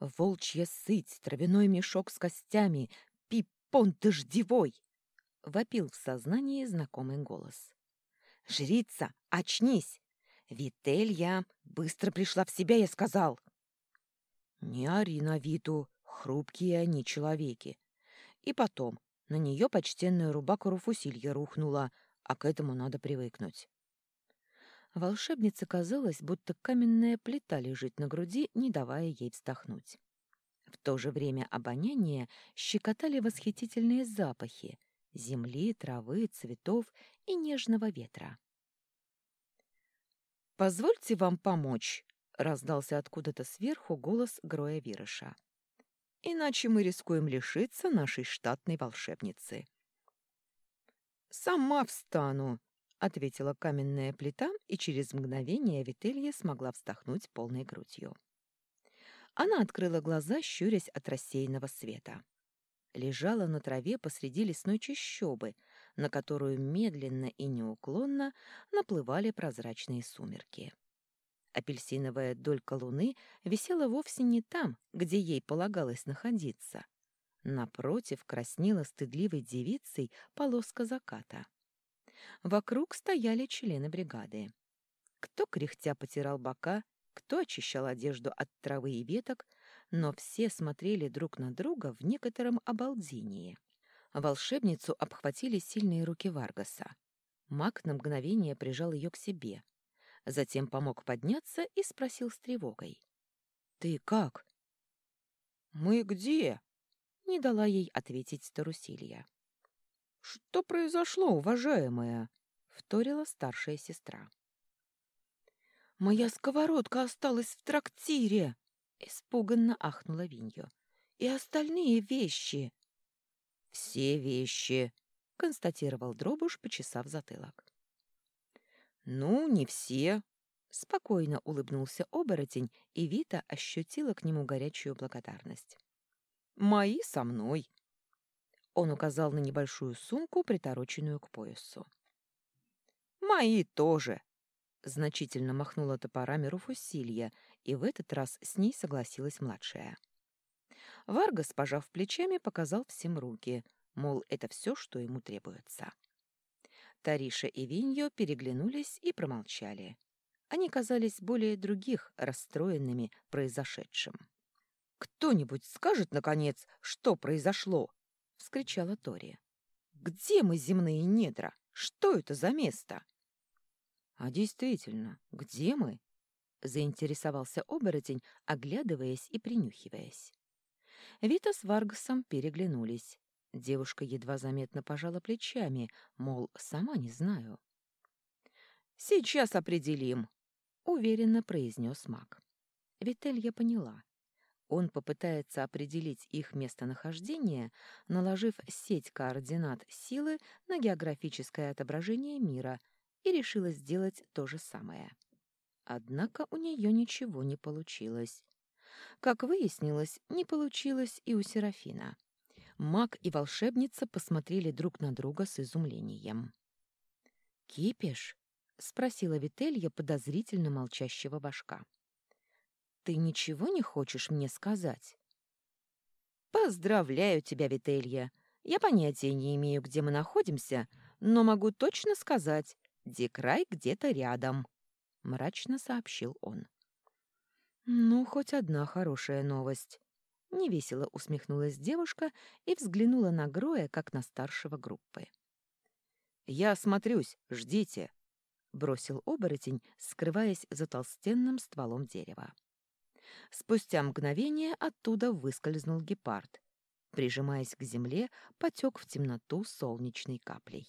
Волчья сыть, травяной мешок с костями, пипон дождевой! — вопил в сознании знакомый голос. «Жрица, очнись! Вителья быстро пришла в себя, я сказал!» «Не ори на Виту, хрупкие они человеки. И потом, на нее почтенная рубака Руфусилья рухнула, а к этому надо привыкнуть». Волшебнице казалось, будто каменная плита лежит на груди, не давая ей вздохнуть. В то же время обоняние щекотали восхитительные запахи земли, травы, цветов и нежного ветра. «Позвольте вам помочь», — раздался откуда-то сверху голос Гроя Вирыша. «Иначе мы рискуем лишиться нашей штатной волшебницы». «Сама встану», — ответила каменная плита, и через мгновение Вителья смогла вздохнуть полной грудью. Она открыла глаза, щурясь от рассеянного света. Лежала на траве посреди лесной чащобы, на которую медленно и неуклонно наплывали прозрачные сумерки. Апельсиновая долька луны висела вовсе не там, где ей полагалось находиться. Напротив краснела стыдливой девицей полоска заката. Вокруг стояли члены бригады. Кто кряхтя потирал бока, кто очищал одежду от травы и веток, но все смотрели друг на друга в некотором обалдении. Волшебницу обхватили сильные руки Варгаса. Маг на мгновение прижал ее к себе. Затем помог подняться и спросил с тревогой. «Ты как?» «Мы где?» — не дала ей ответить Старусилья. «Что произошло, уважаемая?» — вторила старшая сестра. «Моя сковородка осталась в трактире!» — испуганно ахнула Виньо. «И остальные вещи!» «Все вещи!» — констатировал Дробуш, почесав затылок. «Ну, не все!» — спокойно улыбнулся оборотень, и Вита ощутила к нему горячую благодарность. «Мои со мной!» Он указал на небольшую сумку, притороченную к поясу. «Мои тоже!» Значительно махнула топорами Руфусилья, и в этот раз с ней согласилась младшая. Варгас, пожав плечами, показал всем руки, мол, это все, что ему требуется. Тариша и Виньо переглянулись и промолчали. Они казались более других расстроенными произошедшим. «Кто-нибудь скажет, наконец, что произошло?» — вскричала Тори. «Где мы, земные недра? Что это за место?» «А действительно, где мы?» — заинтересовался оборотень, оглядываясь и принюхиваясь. Вита с Варгасом переглянулись. Девушка едва заметно пожала плечами, мол, сама не знаю. «Сейчас определим», — уверенно произнес маг. Вителья поняла. Он попытается определить их местонахождение, наложив сеть координат силы на географическое отображение мира — и решила сделать то же самое. Однако у нее ничего не получилось. Как выяснилось, не получилось и у Серафина. Маг и волшебница посмотрели друг на друга с изумлением. «Кипиш?» — спросила Вителья подозрительно молчащего башка. «Ты ничего не хочешь мне сказать?» «Поздравляю тебя, Вителья. Я понятия не имею, где мы находимся, но могу точно сказать, Дикрай где-то рядом», — мрачно сообщил он. «Ну, хоть одна хорошая новость». Невесело усмехнулась девушка и взглянула на Гроя, как на старшего группы. «Я осмотрюсь, ждите», — бросил оборотень, скрываясь за толстенным стволом дерева. Спустя мгновение оттуда выскользнул гепард. Прижимаясь к земле, потек в темноту солнечной каплей.